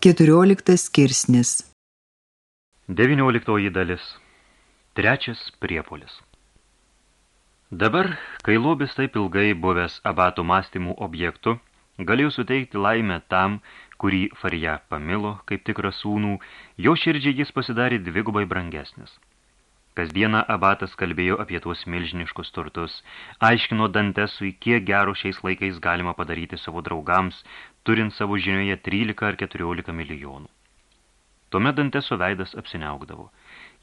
14 skirsnis 19 dalis. Trečias priepolis. Dabar, kai lobis taip ilgai buvęs abatų mąstymų objektu, galėjau suteikti laimę tam, kurį Farija pamilo kaip tikrą sūnų, jo širdžiai jis pasidarė dvigubai brangesnis. Kasdieną abatas kalbėjo apie tuos milžiniškus turtus, aiškino Dantesui, kiek gero šiais laikais galima padaryti savo draugams, turint savo žinioje 13 ar 14 milijonų. Tuomet Danteso veidas apsiniaugdavo.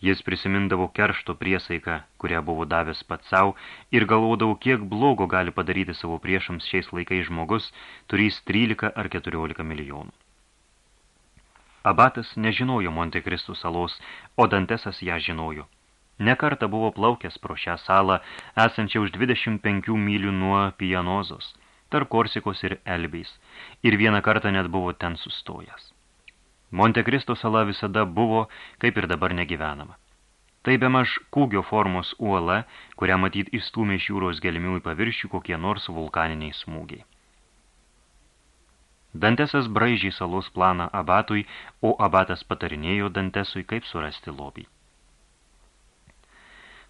Jis prisimindavo keršto priesaiką, kurią buvo davęs pats savo, ir galvodavo, kiek blogo gali padaryti savo priešams šiais laikais žmogus, turys 13 ar 14 milijonų. Abatas nežinojo Montekristų salos, o Dantesas ją žinojo. Nekarta buvo plaukęs pro šią salą, esančią už 25 mylių nuo Pianozos, tarp Korsikos ir Elbeis, ir vieną kartą net buvo ten sustojęs. Montekristo sala visada buvo, kaip ir dabar negyvenama. Tai bemaž kūgio formos uola, kurią matyt įstūmė iš jūros gelmių į paviršių kokie nors vulkaniniai smūgiai. Dantesas braižiai salos planą abatui, o abatas patarinėjo Dantesui, kaip surasti lobį.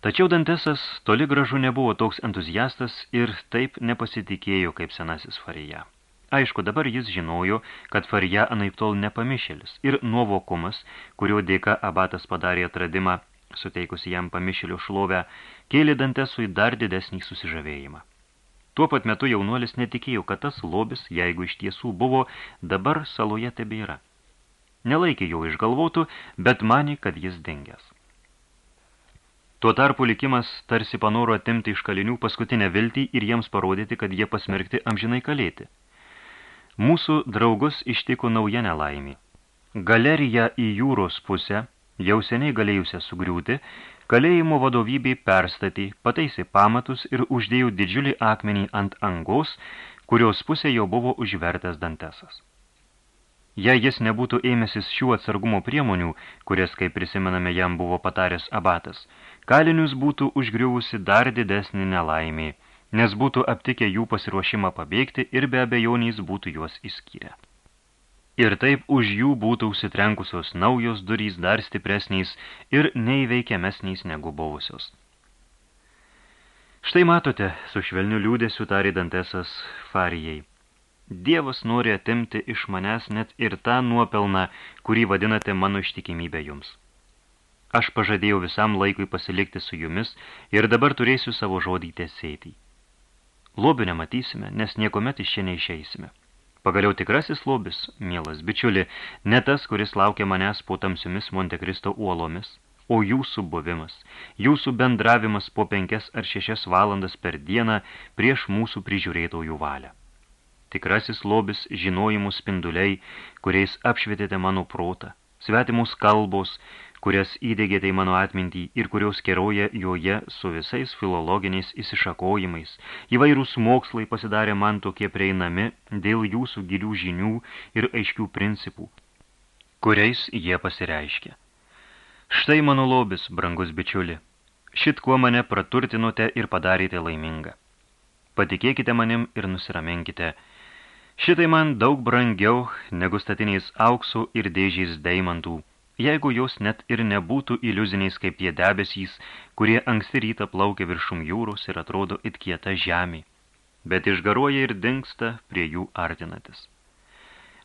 Tačiau Dantesas toli gražu nebuvo toks entuziastas ir taip nepasitikėjo kaip senasis Farija. Aišku, dabar jis žinojo, kad Farija anaip tol nepamišėlis ir nuovokumas, kurio dėka abatas padarė atradimą, suteikusi jam pamišėlio šlovę, kėlė Dantesui dar didesnį susižavėjimą. Tuo pat metu jaunuolis netikėjo, kad tas lobis, jeigu iš tiesų buvo, dabar saloje tebėra. Nelaikė jo išgalvotų, bet manė, kad jis dingęs. Tuo tarpu likimas tarsi panoro atimti iš kalinių paskutinę viltį ir jiems parodyti, kad jie pasmerkti amžinai kalėti. Mūsų draugus ištiko nauja nelaimė. Galerija į jūros pusę, jau seniai galėjusią sugriūti, kalėjimo vadovybei perstatė, pataisė pamatus ir uždėjo didžiulį akmenį ant angos, kurios pusė jau buvo užvertęs dantesas. Jei jis nebūtų ėmęsis šių atsargumo priemonių, kurias, kaip prisimename, jam buvo pataręs abatas, kalinius būtų užgriuvusi dar didesnį nelaimį, nes būtų aptikę jų pasiruošimą pabėgti ir be abejonys būtų juos įskyrę. Ir taip už jų būtų užsitrenkusios naujos durys dar stipresniais ir neįveikiamesniais negu buvusios. Štai matote, su švelniu liūdėsiu tarė Dantesas Farijai. Dievas nori atimti iš manęs net ir tą nuopelną, kurį vadinate mano ištikimybę jums. Aš pažadėjau visam laikui pasilikti su jumis ir dabar turėsiu savo žodį tesėti. Lobių nematysime, nes niekomet iš čia neišeisime. Pagaliau tikrasis lobis, mielas bičiuli, ne tas, kuris laukia manęs po tamsiomis Montekristo uolomis, o jūsų buvimas, jūsų bendravimas po penkias ar šešias valandas per dieną prieš mūsų prižiūrėtojų valią tikrasis lobis žinojimų spinduliai, kuriais apšvietėte mano protą, svetimus kalbos, kurias įdėgėte į mano atmintį ir kurios keroja joje su visais filologiniais įsišakojimais. Įvairūs mokslai pasidarė man tokie prieinami dėl jūsų gilių žinių ir aiškių principų, kuriais jie pasireiškia. Štai mano lobis, brangus bičiuli. Šit kuo mane praturtinote ir padarėte laimingą. Patikėkite manim ir nusiraminkite – Šitai man daug brangiau negu statiniais auksų ir dėžiais deimantų, jeigu jos net ir nebūtų iliuziniais kaip tie debesys, kurie anksti rytą plaukia viršum jūros ir atrodo it kieta žemė, bet išgaruoja ir dingsta prie jų artinatis.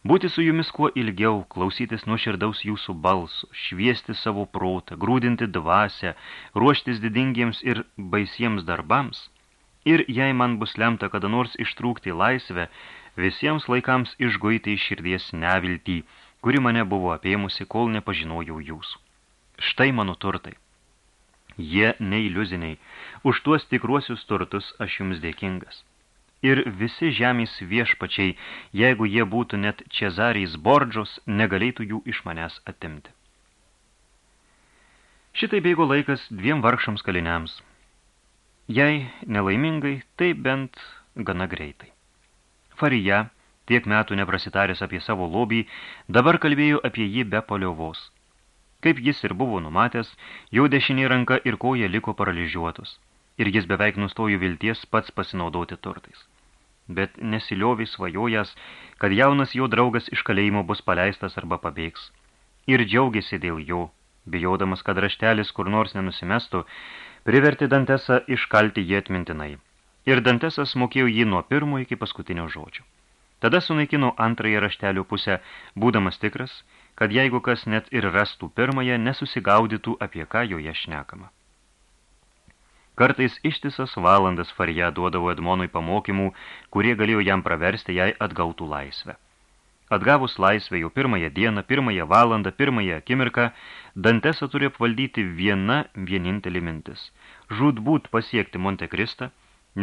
Būti su jumis kuo ilgiau, klausytis nuoširdaus jūsų balsų, šviesti savo protą, grūdinti dvasę, ruoštis didingiems ir baisiems darbams. Ir jei man bus lemta kada nors ištrūkti laisvę, visiems laikams išguiti iš širdies neviltį, kuri mane buvo apėmusi, kol nepažinojau jūsų. Štai mano turtai. Jie neiliuziniai, už tuos tikruosius turtus aš jums dėkingas. Ir visi žemės viešpačiai, jeigu jie būtų net Čezariais Bordžos, negalėtų jų iš manęs atimti. Šitai bėgo laikas dviem vargšams kaliniams. Jei nelaimingai, tai bent gana greitai. Farija, tiek metų neprasitaręs apie savo lobį, dabar kalbėjo apie jį be paliovos. Kaip jis ir buvo numatęs, jau dešinė ranka ir koja liko paralyžiuotos, ir jis beveik nustojo vilties pats pasinaudoti turtais. bet nesilioviai svajojęs, kad jaunas jo draugas iš kalėjimo bus paleistas arba pabėgs. Ir džiaugiasi dėl jo, bijodamas, kad raštelis kur nors nenusimestų, privertė Dantesą iškalti jį atmintinai. Ir Dantesas mokėjo jį nuo pirmo iki paskutinio žodžio. Tada sunaikino antrąją raštelio pusę, būdamas tikras, kad jeigu kas net ir rastų pirmąją, nesusigaudytų, apie ką joje šnekama. Kartais ištisas valandas Farija duodavo Edmonui pamokymų, kurie galėjo jam praversti, jei atgautų laisvę. Atgavus laisvę jau pirmąją dieną, pirmąją valandą, pirmąją akimirką, Dantesą turi apvaldyti viena vienintelė mintis. Žudbūt pasiekti Montekristą,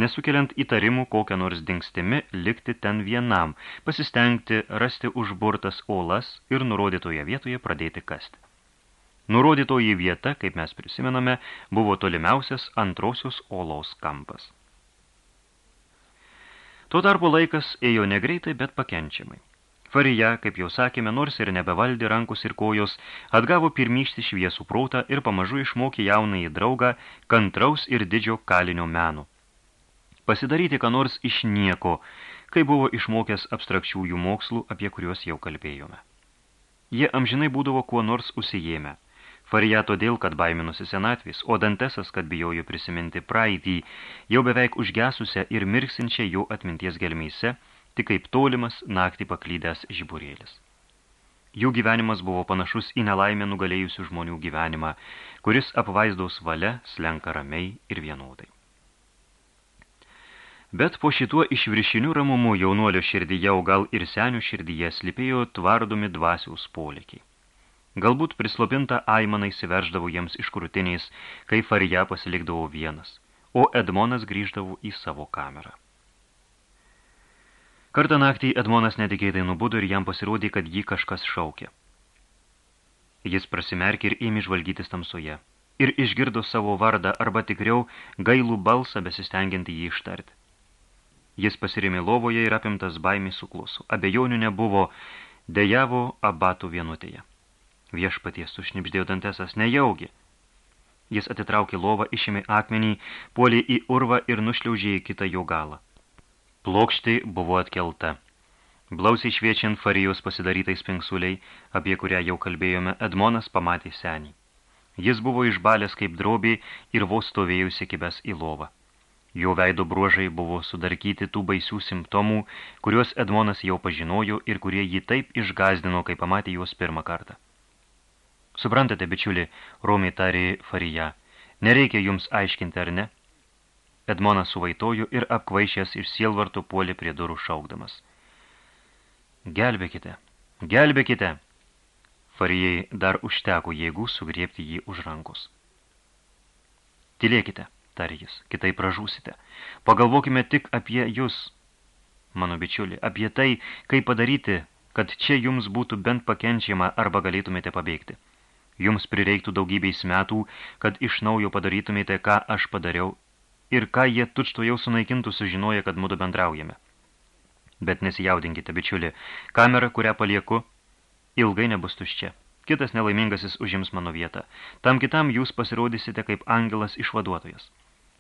nesukeliant įtarimų kokią nors dingstimi, likti ten vienam, pasistengti rasti užburtas olas ir nurodytoje vietoje pradėti kasti. Nurodytoji vieta, kaip mes prisimename, buvo tolimiausias antrosios olos kampas. Tuo tarpu laikas ėjo negreitai, bet pakenčiamai. Farija, kaip jau sakėme, nors ir nebevaldė rankus ir kojos, atgavo pirmykštį šviesų protą ir pamažu išmokė jaunąjį draugą kantraus ir didžio kalinio meno. Pasidaryti ką nors iš nieko, kai buvo išmokęs abstrakčiųjų mokslų, apie kuriuos jau kalbėjome. Jie amžinai būdavo kuo nors užsijėmę. Farija todėl, kad baiminusi senatvės, o Dantesas, kad bijojo prisiminti praeitį, jau beveik užgesusią ir mirksinčią jo atminties gelmėse, tik kaip tolimas naktį paklydęs žiburėlis. Jų gyvenimas buvo panašus į nelaimę nugalėjusių žmonių gyvenimą, kuris apvaizdaus valia slenka ramiai ir vienodai. Bet po šituo išviršinių ramumų jaunuolio širdyje, o gal ir senių širdyje, slipėjo tvardomi dvasiaus polikiai. Galbūt prislopinta aimanai siverždavo jiems iš krūtiniais, kai Farija pasilikdavo vienas, o Edmonas grįždavo į savo kamerą. Kartą naktį Edmonas netikėtai nubudo ir jam pasirodė, kad jį kažkas šaukė. Jis prasimerkė ir ėmė žvalgytis tamsoje. Ir išgirdo savo vardą, arba tikriau gailų balsą besistengiantį jį ištarti. Jis pasirėmė lovoje ir apimtas baimį sukluso. Abejonių nebuvo, dejavo abatų vienutėje. Viešpaties sušnipždėjo dantesas, nejaugi. Jis atitraukė lovą, išėmė akmenį, puolė į urvą ir nušliaužė į kitą jo galą. Plokštai buvo atkelta. Blausiai šviečiant farijos pasidarytais pingsuliai, apie kurią jau kalbėjome, Edmonas pamatė senį. Jis buvo išbalęs kaip drobė ir vos stovėjusi kibęs į lovą. Jo veido bruožai buvo sudarkyti tų baisių simptomų, kuriuos Edmonas jau pažinojo ir kurie jį taip išgazdino, kai pamatė juos pirmą kartą. Suprantate, bičiuli, romiai tarė Farija, nereikia jums aiškinti, ar ne? Edmonas suvaitojo ir apkvaišęs iš sielvartų puolė prie durų šaukdamas. Gelbėkite, gelbėkite! Farijai dar užteko jėgų sugriepti jį už rankus. Tylėkite, tarė jis, kitai pražūsite. Pagalvokime tik apie jūs, mano bičiuli, apie tai, kaip padaryti, kad čia jums būtų bent pakenčiama arba galėtumėte pabėgti. Jums prireiktų daugybės metų, kad iš naujo padarytumėte, ką aš padariau, ir ką jie tučto jau sunaikintų sužinoja, kad mudu bendraujame. Bet nesijaudinkite, bičiuli, kamera, kurią palieku, ilgai nebus tuščia. Kitas nelaimingasis užims mano vietą. Tam kitam jūs pasirodysite kaip angelas išvaduotojas.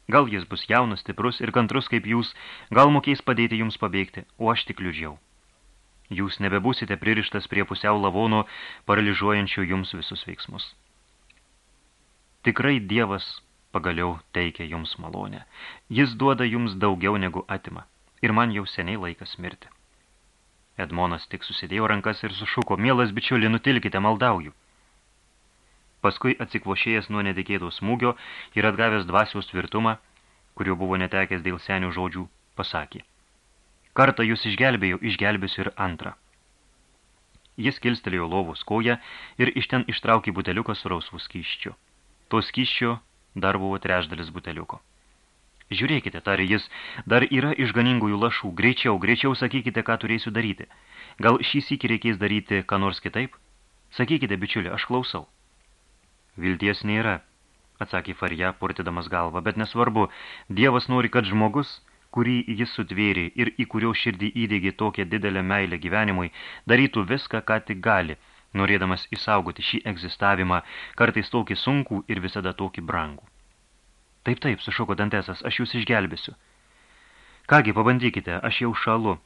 Gal jis bus jaunas, stiprus ir kantrus kaip jūs, gal mokės padėti jums pabėgti, o aš tik liūdžiau. Jūs nebebūsite pririštas prie pusiau lavono, paralyžuojančių jums visus veiksmus. Tikrai Dievas pagaliau teikia jums malonę. Jis duoda jums daugiau negu atima. Ir man jau seniai laikas mirti. Edmonas tik susidėjo rankas ir sušuko, mielas bičiuli, nutilkite, maldauju. Paskui atsikvošėjęs nuo netikėto smūgio ir atgavęs dvasiaus tvirtumą, kurio buvo netekęs dėl senių žodžių, pasakė – Kartą jūs išgelbėjau, išgelbėsiu ir antrą. Jis kilstelėjo lovos koją ir iš ten ištraukė buteliuką su rausvų skyščiu. To skyščio dar buvo trešdalis buteliuko. Žiūrėkite, tarė jis, dar yra išganingųjų lašų. Greičiau, greičiau sakykite, ką turėsiu daryti. Gal šį sykį reikės daryti ką nors kitaip? Sakykite, bičiulė, aš klausau. Vilties nėra, atsakė Farja, purtidamas galvą, bet nesvarbu, Dievas nori, kad žmogus – kurį jis sutvėrė ir į kurio širdį įdėgė tokią didelę meilę gyvenimui, darytų viską, ką tik gali, norėdamas išsaugoti šį egzistavimą, kartais tokį sunkų ir visada tokį brangų. Taip, taip, sušoko Dantesas, aš jūs išgelbėsiu. Kągi, pabandykite, aš jau šalu.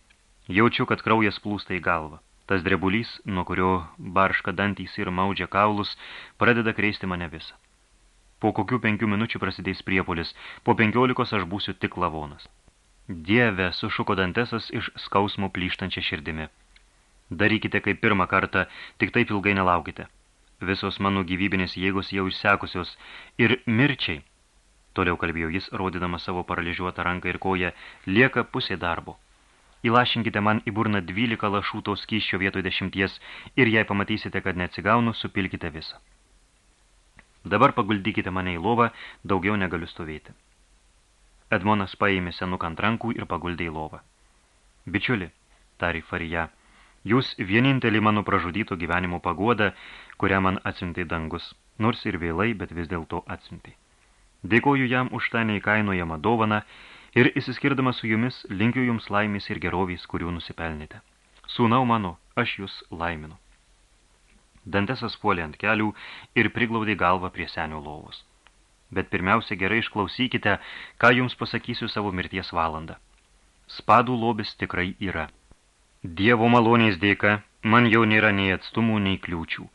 Jaučiu, kad kraujas plūsta į galvą. Tas drebulys, nuo kurio barška dantys ir maudžia kaulus, pradeda kreisti mane visą. Po kokių penkių minučių prasidės priepolis, po penkiolikos aš būsiu tik lavonas. Dieve, sušuko dantesas iš skausmo plyštančia širdimi. Darykite kaip pirmą kartą, tik taip ilgai nelaukite. Visos mano gyvybinės jėgos jau išsekusios ir mirčiai, toliau kalbėjo jis, rodydamas savo paralyžiuotą ranką ir koją, lieka pusė darbo. Įlašinkite man į burną 12 lašų to skyščio vietoj dešimties ir jei pamatysite, kad neatsigaunu, supilkite visą. Dabar paguldykite mane į lovą, daugiau negaliu stovėti. Edmonas paėmė senuką ant rankų ir paguldė į lovą. Bičiuli, tari Farija, jūs vienintelį mano pražudyto gyvenimo paguodą, kurią man atsintai dangus, nors ir vėlai, bet vis dėlto atsintai. Dėkoju jam už tą neįkainojamą dovaną ir įsiskirdamas su jumis linkiu jums laimės ir gerovės, kurių nusipelnite. Sūnau mano, aš jūs laiminu. Dantesas puolė ant kelių ir priglaudė galvą prie senio lovos. Bet pirmiausia gerai išklausykite, ką jums pasakysiu savo mirties valandą. Spadų lobis tikrai yra. Dievo malonės dėka man jau nėra nei atstumų, nei kliūčių.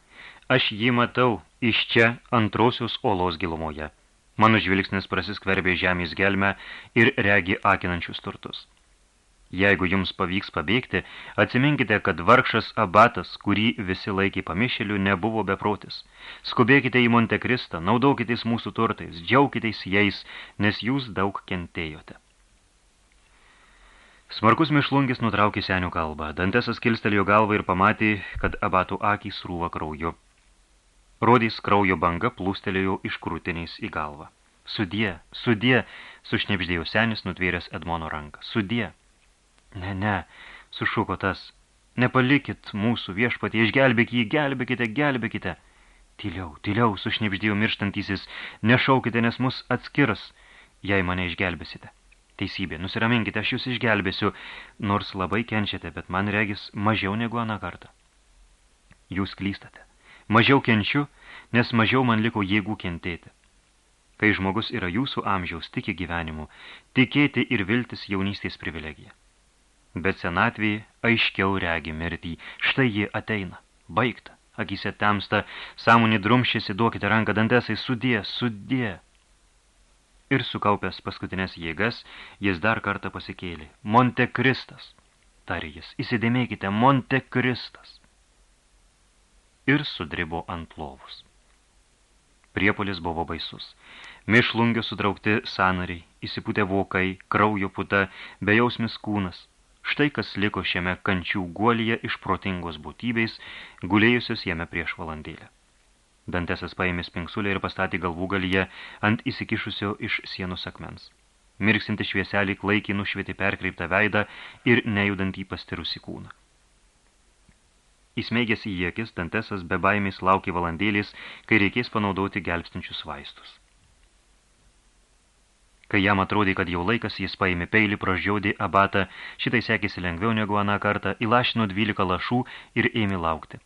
Aš jį matau iš čia antrosios olos gilumoje. Mano žvilgsnis prasiskverbė žemės gelmę ir regi akinančius turtus. Jeigu jums pavyks pabėgti, atsiminkite, kad vargšas abatas, kurį visi laikė pamišėliu, nebuvo beprotis. Skubėkite į Montekristą, naudokitės mūsų turtais, džiaukitės jais, nes jūs daug kentėjote. Smarkus mišlungis nutraukė senių kalbą. Dantesas kilstelėjo galvą ir pamatė, kad abatų akys rūva krauju. Rodys kraujo banga plūstelėjo iš krūtiniais į galvą. Sudie, sudie, sušnepždėjo senis, nutvėręs Edmono ranką. Sudie. Ne, ne, sušuko tas. Nepalikit mūsų viešpatį, išgelbėk jį, gelbėkite, gelbėkite. Tyliau, tyliau, sušnepždėjo mirštantysis, nešaukite, nes mus atskirs, jei mane išgelbėsite. Teisybė, nusiraminkite, aš jūs išgelbėsiu, nors labai kenčiate, bet man regis mažiau negu aną kartą. Jūs klystate. Mažiau kenčiu, nes mažiau man liko jėgų kentėti. Kai žmogus yra jūsų amžiaus tiki gyvenimu, tikėti ir viltis jaunystės privilegija. Bet senatvėje aiškiau regi mirtį, štai ji ateina, baigta, akise temsta, sąmonį drumšėsi, duokite ranką dantesai, sudie, sudie. Ir sukaupęs paskutinės jėgas, jis dar kartą pasikėlė. Monte Kristas, tarė jis, įsidėmėkite, Monte Kristas ir sudribo ant lovus. Priepolis buvo baisus. Mišlungio sutraukti sanariai, įsipūtė vokai, kraujo puta, bejausmis kūnas. Štai kas liko šiame kančių guolyje iš protingos būtybės, gulėjusios jame prieš valandėlę. Dantesas paėmė spinksulę ir pastatė galvų galyje ant įsikišusio iš sienos akmens. Mirksinti švieselį klaikiai nušvietė perkreiptą veidą ir nejudantį pastirusį kūną. Įsmeigęs į akis, Dantesas be baimės laukė valandėlės, kai reikės panaudoti gelbstinčius vaistus. Kai jam atrodė, kad jau laikas, jis paėmė peilį, pražiaudė abatą, šitai sekėsi lengviau negu aną kartą, įlašino 12 lašų ir ėmė laukti.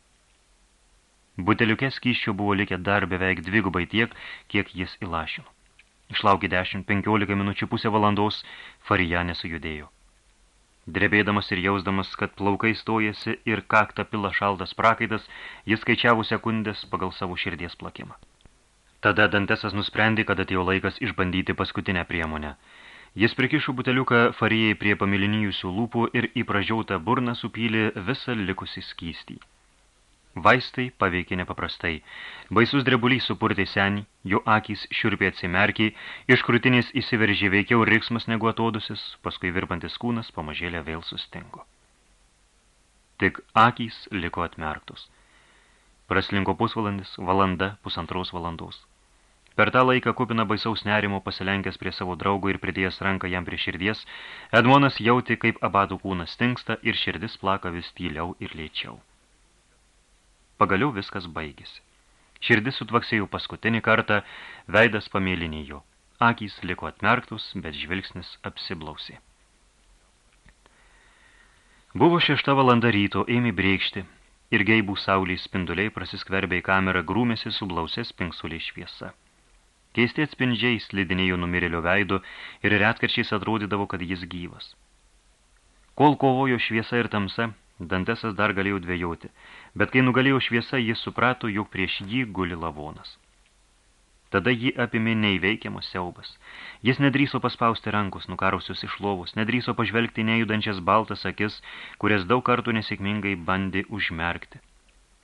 Buteliuke skyščio buvo likę dar beveik dvigubai tiek, kiek jis įlašino. Išlaukė 10-15 minučių pusę valandos, Farija nesujudėjo. Drebėdamas ir jausdamas, kad plaukai stojasi ir kaktą pila šaldas prakaitas, jis skaičiavo sekundės pagal savo širdies plakimą. Tada Dantesas nusprendė, kad atėjo laikas išbandyti paskutinę priemonę. Jis prikišo buteliuką farijai prie pamilinėjusių lūpų ir į pražiautą burną supylė visą likusį skystį. Vaistai paveikė nepaprastai. Baisus drebulys supurtė senį, jo akys šiurpiai atsimerkiai, iš krūtinės įsiveržė veikiau riksmas negu atodusis, paskui virpantis kūnas pamažėlė vėl sustingo. Tik akys liko atmerktos. Praslinko pusvalandis, valanda, pusantros valandos. Per tą laiką kupina baisaus nerimo pasilenkęs prie savo draugo ir pridėjęs ranką jam prie širdies, Edmonas jauti, kaip abadų kūnas stinksta ir širdis plaka vis tyliau ir lėčiau. Pagaliau viskas baigėsi. Širdis sutvaksėjo paskutinį kartą, veidas pamėlinėjo. Akys liko atmerktus, bet žvilgsnis apsiblausė. Buvo šešta valanda ryto, ėmė brėkšti, ir geibų saulės spinduliai prasiskverbė į kamerą grūmėsi su blausės pinksuliai šviesa. Keisti atspindžiai slidinėjo numirėlio veidu ir retkarčiais atrodydavo, kad jis gyvas. Kol kovojo šviesa ir tamsa, Dantesas dar galėjo dvėjoti, bet kai nugalėjo šviesa, jis suprato, jog prieš jį guli lavonas. Tada jį apimė neįveikiamas siaubas. Jis nedryso paspausti rankos, nukarusius iš lovos, nedryso pažvelgti nejudančias baltas akis, kurias daug kartų nesėkmingai bandė užmerkti.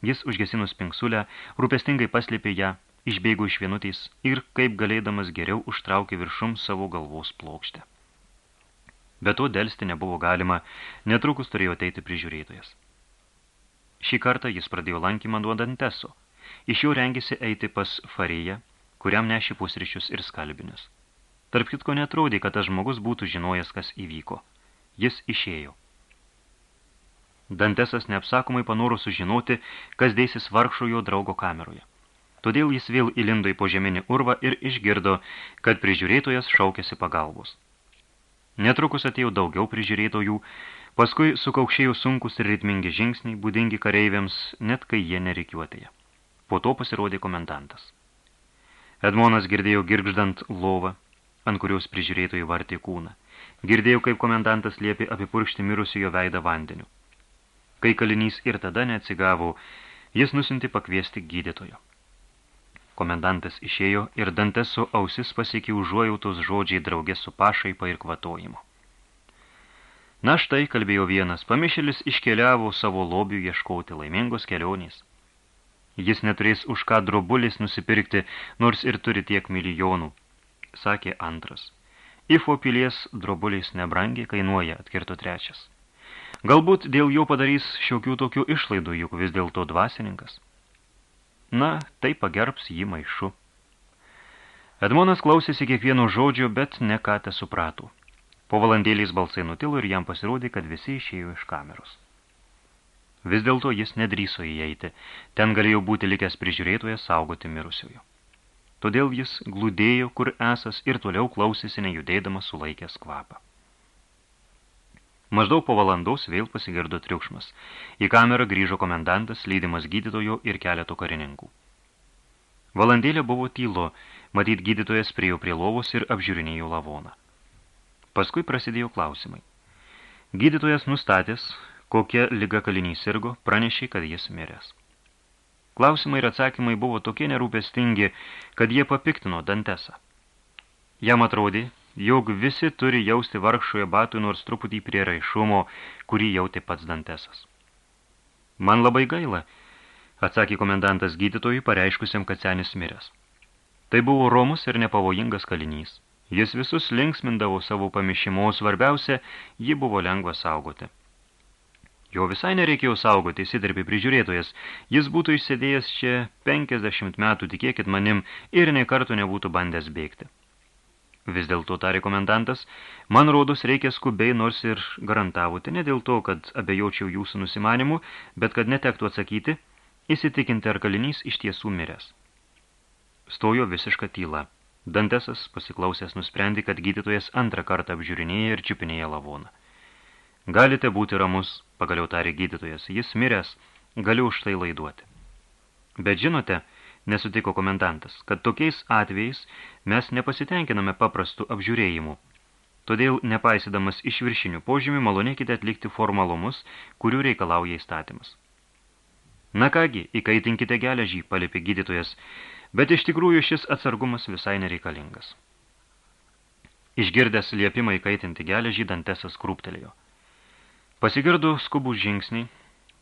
Jis užgesinus pinksulę, rūpestingai paslėpė ją, išbėgo iš vienutės ir, kaip galėdamas geriau, užtraukė viršum savo galvos plokštę. Be to delsti nebuvo galima, netrukus turėjo ateiti prižiūrėtojas. Šį kartą jis pradėjo lankymą nuo Danteso. Iš jo rengėsi eiti pas Fariją, kuriam nešė pusryčius ir skalbinius. Tarp kitko netrodė, kad tas žmogus būtų žinojęs, kas įvyko. Jis išėjo. Dantesas neapsakomai panoro sužinoti, kas dėsis vargšo jo draugo kameroje. Todėl jis vėl įlindo į požeminį urvą ir išgirdo, kad prižiūrėtojas šaukėsi pagalbos. Netrukus atėjo daugiau prižiūrėtojų, paskui sukaukšėjo sunkus ir ritmingi žingsniai, būdingi kareiviams, net kai jie nereikiuotėje. Po to pasirodė komendantas. Edmonas girdėjo girgždant lovą, ant kurios prižiūrėtojų vartė kūną. Girdėjo, kaip komendantas liepė apipurkšti mirusiojo veidą vandeniu. Kai kalinys ir tada neatsigavo, jis nusinti pakviesti gydytojo. Komendantas išėjo ir dantes su ausis pasiekė užuojautos žodžiai draugės su pašaipa ir kvatojimu. Na štai, kalbėjo vienas, pamišėlis iškeliavo savo lobių ieškoti laimingos kelionės. Jis neturės už ką drobulis nusipirkti, nors ir turi tiek milijonų, sakė antras. Ifo pilies drobuliais nebrangiai kainuoja, atkirto trečias. Galbūt dėl jo padarys šiokių tokių išlaidų, juk vis dėlto dvasininkas. Na, tai pagerbs jį maišu. Edmonas klausėsi kiekvieno žodžio, bet ne ką te supratų. Po valandėlės balsai nutilo ir jam pasirodė, kad visi išėjo iš kameros. Vis dėlto jis nedryso įeiti, ten galėjo būti likęs prižiūrėtojas saugoti mirusiojo. Todėl jis glūdėjo, kur esas ir toliau klausėsi nejudėdamas sulaikęs kvapą. Maždaug po valandos vėl pasigirdo triukšmas. Į kamerą grįžo komendantas, lydimas gydytojo ir keletų karininkų. Valandėlė buvo tylo, matyt gydytojas priejo prie lovos ir apžiūrinėjo lavoną. Paskui prasidėjo klausimai. Gydytojas nustatęs, kokia lyga kalinys sirgo, pranešė, kad jis miręs. Klausimai ir atsakymai buvo tokie nerūpestingi, kad jie papiktino Dantesą. Jam atrodė, jog visi turi jausti vargšoje batui nors truputį prie raišumo, kurį jautė pats Dantesas. Man labai gaila, atsakė komendantas gydytojui, pareiškusiam, kad senis miręs. Tai buvo romus ir nepavojingas kalinys. Jis visus linksmindavo savo pamišimu, svarbiausia, jį buvo lengva saugoti. Jo visai nereikėjo saugoti, įsidarbi prižiūrėtojas. Jis būtų išsėdėjęs čia 50 metų, tikėkit manim, ir nei kartų nebūtų bandęs bėgti. Vis dėlto tarė komendantas, man rodos reikia skubiai nors ir garantavote, ne dėl to, kad abejočiau jūsų nusimanimu, bet kad netektų atsakyti, įsitikinti ar kalinys iš tiesų miręs. Stojo visiška tyla. Dantesas, pasiklausęs, nusprendė, kad gydytojas antrą kartą apžiūrinėja ir čiupinėja lavoną. Galite būti ramus, pagaliau tarė gydytojas, jis miręs, galiu už tai laiduoti. Bet žinote, nesutiko komendantas, kad tokiais atvejais mes nepasitenkiname paprastų apžiūrėjimų. Todėl, nepaisydamas iš viršinių požymių, malonėkite atlikti formalumus, kurių reikalauja įstatymas. Na kągi, įkaitinkite geležį, palipė gydytojas, bet iš tikrųjų šis atsargumas visai nereikalingas. Išgirdęs liepimą įkaitinti geležį, Dantesas krūptelėjo. Pasigirdo skubų žingsniai,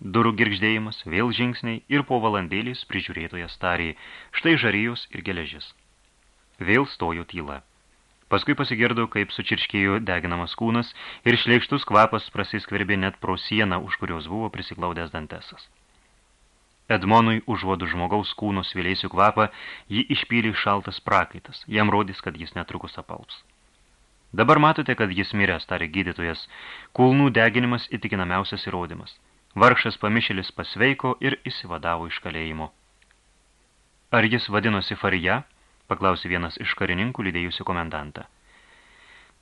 durų girgždėjimas, vėl žingsniai ir po valandėlės prižiūrėtojas tarė, štai žarijos ir geležis. Vėl stojo tyla. Paskui pasigirdo, kaip sučirškėjo deginamas kūnas ir šleikštus kvapas prasiskverbė net pro sieną, už kurios buvo prisiklaudęs dantesas. Edmonui užuodų žmogaus kūno svėlėsių kvapą, jį išpylė šaltas prakaitas, jam rodys, kad jis netrukus apalps. Dabar matote, kad jis miręs, tarė gydytojas. Kulnų deginimas įtikinamiausias įrodymas. Vargšas pamišėlis pasveiko ir įsivadavo iš kalėjimo. Ar jis vadinosi Farija? paklausė vienas iš karininkų lydėjusių komendantą.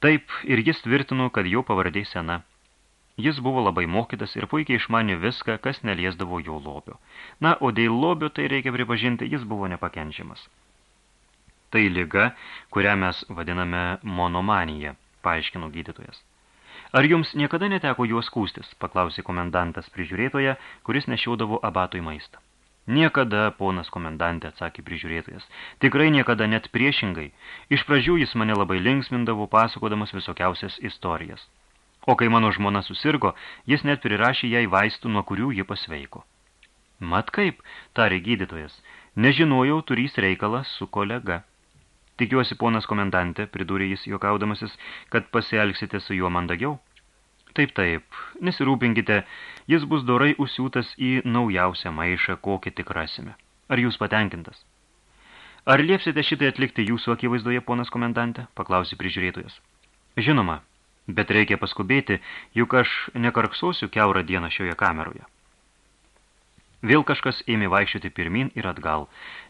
Taip, ir jis tvirtino, kad jo pavardė sena. Jis buvo labai mokytas ir puikiai išmanė viską, kas neliesdavo jo lobio. Na, o dėl lobio, tai reikia pripažinti, jis buvo nepakenčiamas. Tai lyga, kurią mes vadiname monomanija, paaiškino gydytojas. Ar jums niekada neteko juos skūstis, paklausė komendantas prižiūrėtoje, kuris nešiaudavo abatui maistą. Niekada, ponas komendantė, atsakė prižiūrėtojas. Tikrai niekada, net priešingai. Iš pradžių jis mane labai linksmindavo, pasakodamas visokiausias istorijas. O kai mano žmona susirgo, jis net prirašė jai vaistų, nuo kurių ji pasveiko. Mat kaip, tarė gydytojas, nežinojau turys reikalą su kolega. Tikiuosi, ponas komendantė, pridūrė jis juokaudamasis, kad pasielgsite su juo mandagiau. Taip, taip, nesirūpinkite, jis bus dorai užsiūtas į naujausią maišą, kokį tik rasime. Ar jūs patenkintas? Ar liepsite šitai atlikti jūsų akivaizdoje, ponas komendantė? paklausė prižiūrėtojas. Žinoma, bet reikia paskubėti, juk aš nekarksosiu keurą dieną šioje kameroje. Vėl kažkas ėmė vaikščioti pirmin ir atgal.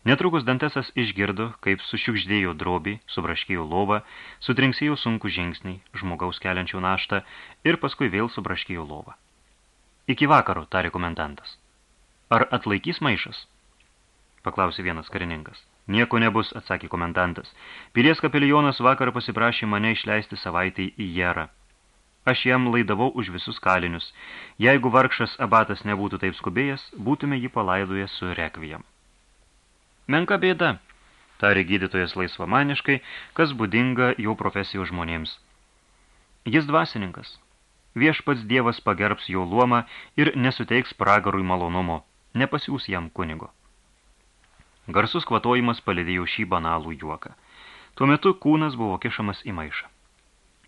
Netrukus Dantesas išgirdo, kaip sušiukždėjo drobį, subraškėjo lovą, sutrinksėjo sunku žingsniai, žmogaus keliančių naštą ir paskui vėl subraškėjo lovą. Iki vakaro, tarė komendantas. Ar atlaikys maišas? Paklausė vienas karininkas. Nieko nebus, atsakė komendantas. Pilies kapelionas vakar pasiprašė mane išleisti savaitai į Jerą. Aš jam laidavau už visus kalinius. Jeigu vargšas abatas nebūtų taip skubėjęs, būtume jį palaidoję su rekvijam. Menka bėda, tarė gydytojas laisvamaniškai, kas būdinga jo profesijos žmonėms. Jis dvasininkas. Viešpats dievas pagerbs jo luomą ir nesuteiks pragarui malonumo, nepasiūs jam kunigo. Garsus kvatojimas palidėjo šį banalų juoką. Tuo metu kūnas buvo kišamas į maišą.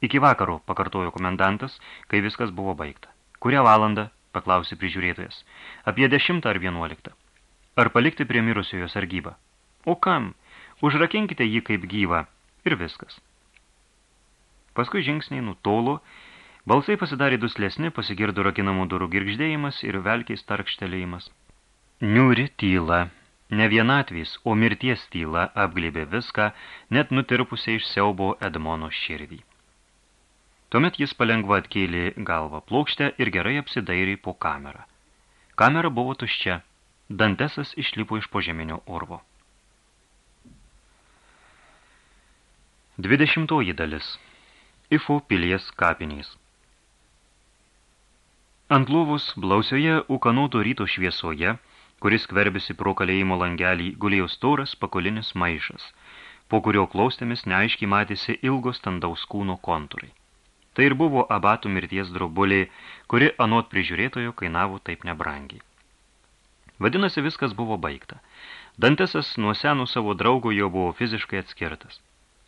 Iki vakaro, pakartojo komendantas, kai viskas buvo baigta. Kurią valandą, paklausė prižiūrėtojas. Apie dešimtą ar vienuoliktą. Ar palikti prie mirusiojo sargybą? O kam? Užrakinkite jį kaip gyvą. Ir viskas. Paskui žingsniai nutolo, balsai pasidarė duslesni, pasigirdo rakinamų durų girgždėjimas ir velkiais tarkštelėjimas. Niūri tyla. Ne vienatvys, o mirties tyla apglėbė viską, net nutirpusiai iš siaubo Edmono širdį. Tuomet jis palengva atkėlė galvą plokštę ir gerai apsidairė po kamerą. Kamera buvo tuščia. Dantesas išlipo iš požeminio urvo. Dvidešimtoji dalis. Ifo pilies kapinys. Ant lovos blausioje ukanoto ryto šviesoje, kuris skverbėsi pro kalėjimo langelį, gulėjo storas pakolinis maišas, po kurio klaustėmis neaiškiai matėsi ilgos standaus kūno kontūrai. Tai ir buvo abatų mirties drobuliai, kuri anot prižiūrėtojo kainavo taip nebrangiai. Vadinasi, viskas buvo baigta. Dantesas nuo senų savo draugų jau buvo fiziškai atskirtas.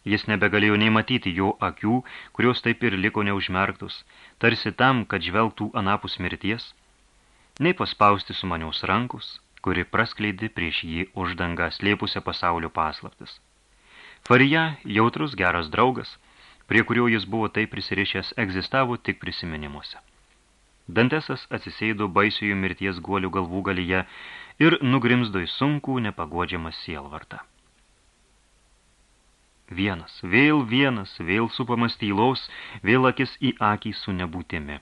Jis nebegalėjo nei matyti jo akių, kurios taip ir liko neužmerktus, tarsi tam, kad žvelgtų anapus mirties, nei paspausti su maniaus rankus, kuri praskleidė prieš jį uždangą slėpusią pasaulio paslaptis. Farija, jautrus geras draugas, prie kurio jis buvo taip prisirišęs, egzistavo tik prisiminimuose. Dantesas atsiseido baisiųjų mirties guolių galvų galyje ir nugrimzdo į sunkų nepagodžiamą sielvartą. Vienas, vėl vienas, vėl supamas tylaus, vėl akis į akį su nebūtimi.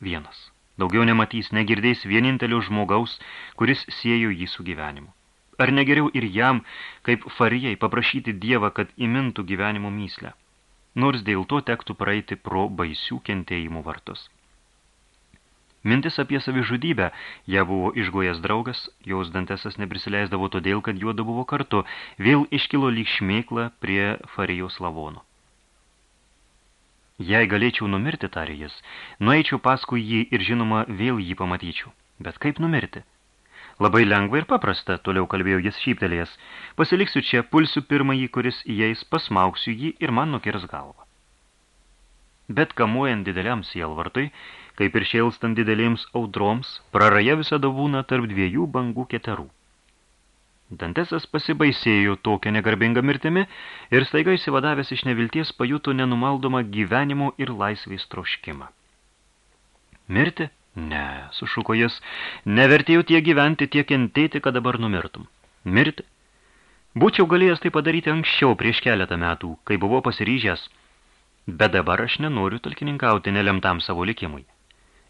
Vienas. Daugiau nematys, negirdės vienintelio žmogaus, kuris siejo jį su gyvenimu. Ar negeriau ir jam, kaip farijai, paprašyti Dievą, kad įmintų gyvenimo myslę? Nors dėl to tektų praeiti pro baisių kentėjimų vartus. Mintis apie savižudybę, ją buvo išgojęs draugas, jaus dantesas neprisileisdavo todėl, kad juodu buvo kartu, vėl iškilo lyg šmėkla prie farijos lavono. Jei galėčiau numirti, tarė jis, nueičiau paskui jį ir žinoma vėl jį pamatyčiau. Bet kaip numirti? Labai lengva ir paprasta, toliau kalbėjo jis šyptelėjęs. Pasiliksiu čia, pulsiu pirmąjį, kuris įeis, pasmauksiu jį ir man nukirs galvą. Bet kamuojant dideliam sielvartui, kaip ir šėlstant didelėms audroms, praraja visada būna tarp dviejų bangų keterų. Dantesas pasibaisėjo tokią negarbingą mirtimi ir staiga įsivadavęs iš nevilties pajuto nenumaldomą gyvenimo ir laisvės troškimą. Mirti? Ne, sušuko jis, nevertėjau tiek gyventi, tiek kentėti, kad dabar numirtum. Mirti? Būčiau galėjęs tai padaryti anksčiau, prieš keletą metų, kai buvau pasiryžęs, bet dabar aš nenoriu talkininkauti nelemtam savo likimui.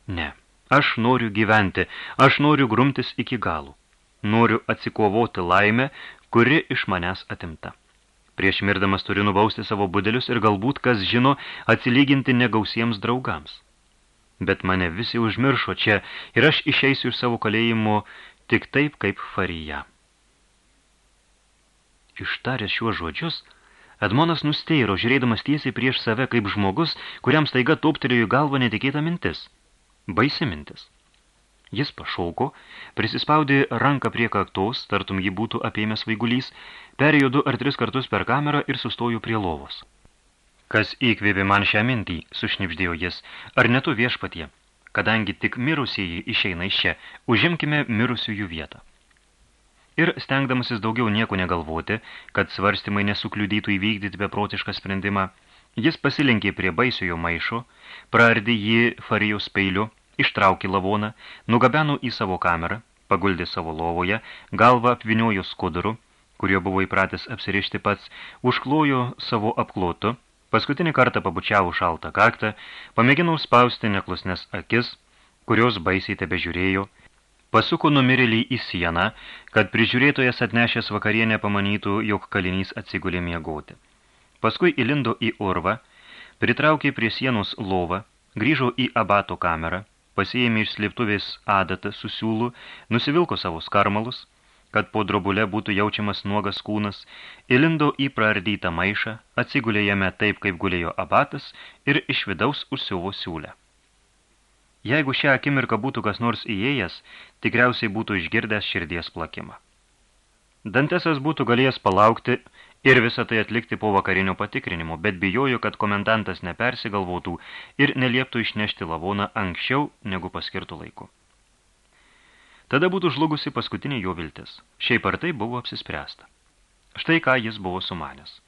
Ne, aš noriu gyventi, aš noriu grumtis iki galų. Noriu atsikovoti laimę, kuri iš manęs atimta. Prieš mirdamas turi nubausti savo budelius ir galbūt, kas žino, atsilyginti negausiems draugams. Bet mane visi užmiršo čia ir aš išeisiu iš savo kalėjimo tik taip, kaip farija. Ištaręs šiuos žodžius, Edmonas nusteiro, žiūrėdamas tiesiai prieš save kaip žmogus, kuriam staiga toptelėjo į galvą netikėta mintis. Baisi mintis. Jis pašauko, prisispaudė ranką prie kaktos, tartum jį būtų apėmęs vaigulys, perėjo du ar tris kartus per kamerą ir sustojo prie lovos. Kas įkvėpė man šią mintį, sušnipždėjo jis, ar netu viešpatie, kadangi tik mirusieji išeina iš čia, užimkime mirusiųjų vietą. Ir stengdamasis daugiau nieko negalvoti, kad svarstymai nesukliudytų įvykdyti beprotišką sprendimą, jis pasilinkė prie baisiojo maišo, praardė jį farijos peiliu ištraukė lavoną, nugabeno į savo kamerą, paguldė savo lovoje, galvą apviniojo skuduru, kurio buvo įpratęs apsirišti pats, užklojo savo apklotu, paskutinį kartą pabučiavo šaltą kaktą, pamėginau spausti neklusnes akis, kurios baisiai tebe žiūrėjo, pasuko numirėlį į sieną, kad prižiūrėtojas atnešęs vakarienę pamanytų, jog kalinys atsigulė miegoti. Paskui įlindo į urvą, pritraukė prie sienos lovą, grįžo į abato kamerą, pasiėmė iš slėptuvės adatą su siūlu, nusivilko savo skarmalus, kad po drobule būtų jaučiamas nuogas kūnas, įlindo į praardytą maišą, atsigulė jame taip, kaip gulėjo abatas ir iš vidaus užsiuvo siūlę. Jeigu šią akimirką būtų kas nors įėjęs, tikriausiai būtų išgirdęs širdies plakimą. Dantesas būtų galėjęs palaukti ir visą tai atlikti po vakarinio patikrinimo, bet bijojo, kad komendantas nepersigalvotų ir nelieptų išnešti lavoną anksčiau negu paskirtų laiku. Tada būtų žlugusi paskutinė jo viltis. Šiaip ar tai buvo apsispręsta. Štai ką jis buvo sumanęs.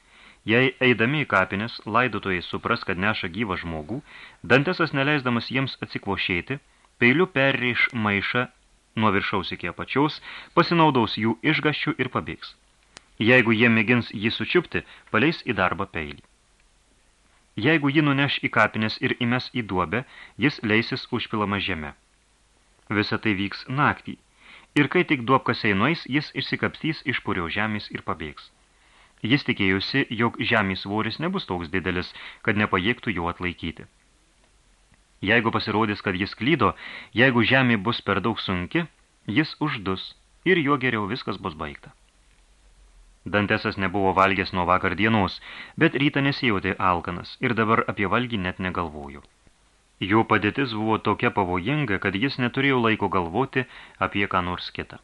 Jei eidami į kapines, laidotojai supras, kad neša gyvą žmogų, Dantesas neleisdamas jiems atsikvošėti, peiliu perriš maišą nuo viršaus iki apačiaus, pasinaudaus jų išgaščių ir pabėgs. Jeigu jie mėgins jį sučiupti, paleis į darbą peilį. Jeigu jį nuneš į kapines ir įmes į duobę, jis leisis užpilama žeme. Visa tai vyks naktį. Ir kai tik duobkasiai nueis, jis išsikapstys iš purio žemės ir pabėgs. Jis tikėjusi, jog žemės svoris nebus toks didelis, kad nepajėgtų jo atlaikyti. Jeigu pasirodys, kad jis klydo, jeigu žemė bus per daug sunki, jis uždus ir juo geriau viskas bus baigta. Dantesas nebuvo valgęs nuo vakar dienos, bet rytą nesijautė alkanas ir dabar apie valgį net negalvojo. Jo padėtis buvo tokia pavojinga, kad jis neturėjo laiko galvoti apie ką nors kitą.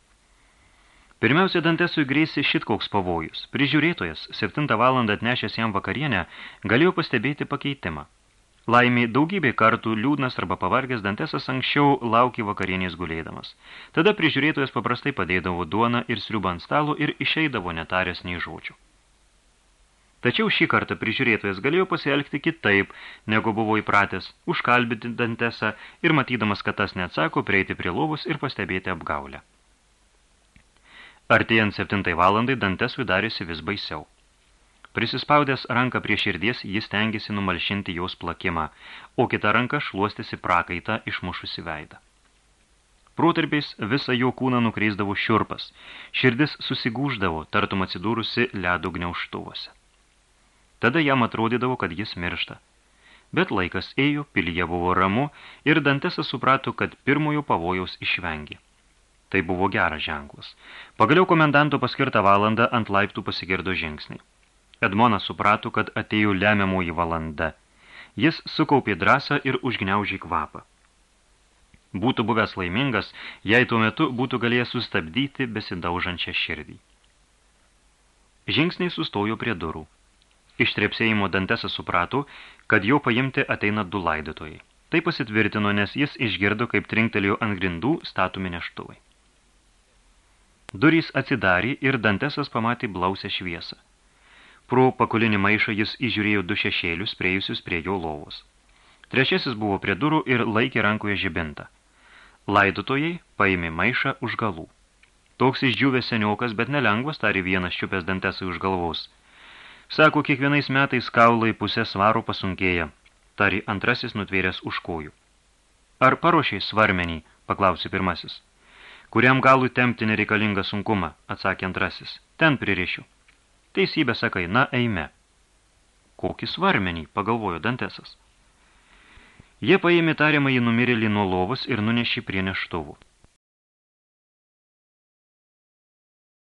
Pirmiausia, Dantesui grėsi šit koks pavojus. Prižiūrėtojas, 7 valandą atnešęs jam vakarienę, galėjo pastebėti pakeitimą. Laimiai daugybė kartų liūdnas arba pavargęs Dantesas anksčiau laukė vakarienės gulėdamas. Tada prižiūrėtojas paprastai padėdavo duoną ir sriubą ant stalo ir išeidavo netaręs nei žodžių. Tačiau šį kartą prižiūrėtojas galėjo pasielgti kitaip, negu buvo įpratęs, užkalbinti Dantesą ir matydamas, kad tas neatsako, prieiti prie lovus ir pastebėti apgaulę. Artėjant septintai valandai Dantesui darėsi vis baisiau. Prisispaudęs ranką prie širdies, jis tengiasi numalšinti jos plakimą, o kita ranka šluostėsi prakaitą išmušusi veidą. Protarpiais visą jo kūną nukreisdavo šiurpas, širdis susigūždavo, tartum atsidūrusi ledo gniauštuvose. Tada jam atrodydavo, kad jis miršta. Bet laikas ėjo, pilyje buvo ramu ir Dantesas suprato, kad pirmojo pavojaus išvengė. Tai buvo geras ženklas. Pagaliau komendanto paskirtą valandą ant laiptų pasigirdo žingsniai. Edmonas suprato, kad atėjo lemiamoji valanda. Jis sukaupė drąsą ir užgniaužė kvapą. Būtų buvęs laimingas, jei tuo metu būtų galėjęs sustabdyti besidaužančią širdį. Žingsniai sustojo prie durų. Iš trepsėjimo Dantesas suprato, kad jau paimti ateina du laidotojai. Tai pasitvirtino, nes jis išgirdo, kaip trinktelėjo ant grindų statomi neštuvai. Durys atsidarė ir Dantesas pamatė blausę šviesą. Pro pakulinį maišą jis įžiūrėjo du šešėlius, priejusius prie jo lovos. Trečiasis buvo prie durų ir laikė rankoje žibintą. Laidotojai paėmė maišą už galų. Toks išdžiūvęs seniokas, bet nelengvas, tari vienas čiupęs dantesai už galvos. Sako, kiekvienais metais kaulai pusė svaro pasunkėja, tari antrasis nutvėręs už kojų. Ar paruošiai svarmenį, paklausė pirmasis. Kuriam galui tempti nereikalingą sunkumą, atsakė antrasis. Ten pririšiu. Teisybė sakai, na eime. Kokį svarmenį, pagalvojo Dantesas. Jie paėmė tariamą į numirėlį nuo lovos ir nunešė prie neštuvų.